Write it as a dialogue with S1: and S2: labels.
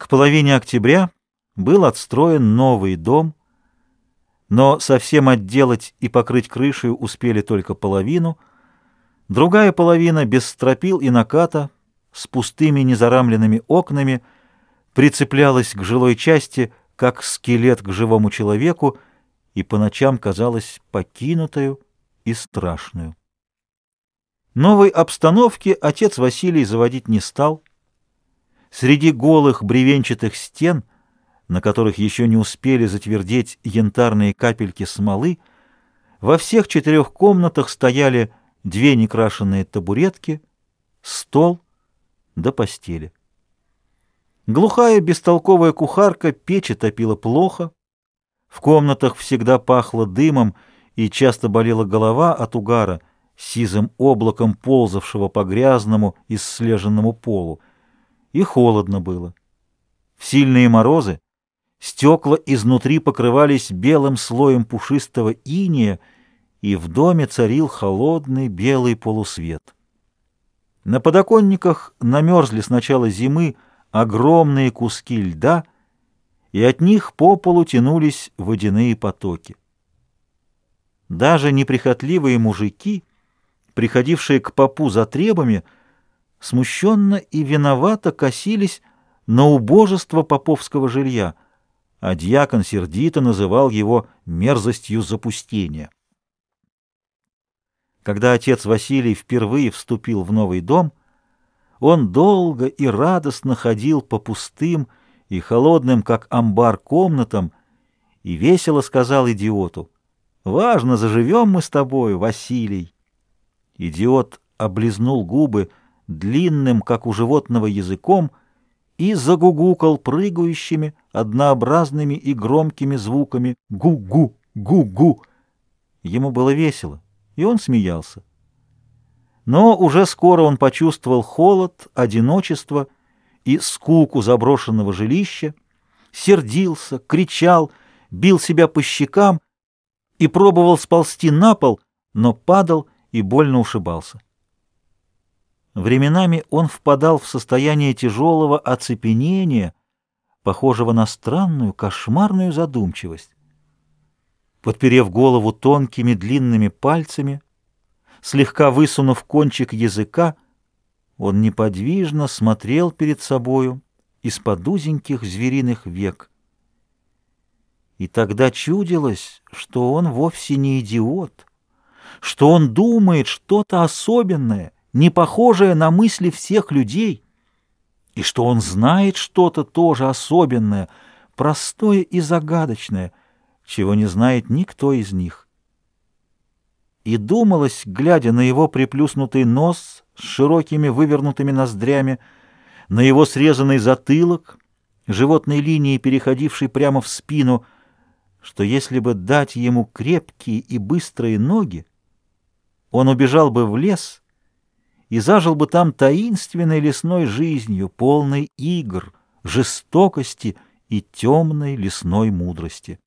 S1: К половине октября был отстроен новый дом, но совсем отделать и покрыть крышу успели только половину, другая половина без стропил и наката, с пустыми незарамленными окнами, прицеплялась к жилой части, как скелет к живому человеку, и по ночам казалась покинутою и страшную. Новой обстановки отец Василий заводить не стал. Среди голых бревенчатых стен, на которых еще не успели затвердеть янтарные капельки смолы, во всех четырех комнатах стояли две некрашенные табуретки, стол да постели. Глухая бестолковая кухарка печи топила плохо, в комнатах всегда пахло дымом и часто болела голова от угара, сизым облаком ползавшего по грязному и слеженному полу, и холодно было. В сильные морозы стекла изнутри покрывались белым слоем пушистого иния, и в доме царил холодный белый полусвет. На подоконниках намерзли с начала зимы огромные куски льда, и от них по полу тянулись водяные потоки. Даже неприхотливые мужики, приходившие к попу за требами, смущенно и виновато косились на убожество поповского жилья, а дьякон сердито называл его мерзостью запустения. Когда отец Василий впервые вступил в новый дом, он долго и радостно ходил по пустым и холодным, как амбар, комнатам и весело сказал идиоту, «Важно, заживем мы с тобой, Василий». Идиот облизнул губы длинным, как у животного, языком и загугукал прыгающими, однообразными и громкими звуками «гу-гу, гу-гу». Ему было весело, и он смеялся. Но уже скоро он почувствовал холод, одиночество и скуку заброшенного жилища, сердился, кричал, бил себя по щекам и пробовал сползти на пол, но падал и больно ушибался. Временами он впадал в состояние тяжелого оцепенения, похожего на странную, кошмарную задумчивость. Подперев голову тонкими длинными пальцами, слегка высунув кончик языка, он неподвижно смотрел перед собою из-под узеньких звериных век. И тогда чудилось, что он вовсе не идиот, что он думает что-то особенное, не похожее на мысли всех людей, и что он знает что-то тоже особенное, простое и загадочное, чего не знает никто из них. И думалось, глядя на его приплюснутый нос с широкими вывернутыми ноздрями, на его срезанный затылок, животной линии, переходившей прямо в спину, что если бы дать ему крепкие и быстрые ноги, он убежал бы в лес и зажил бы там таинственной лесной жизнью, полной игр, жестокости и темной лесной мудрости.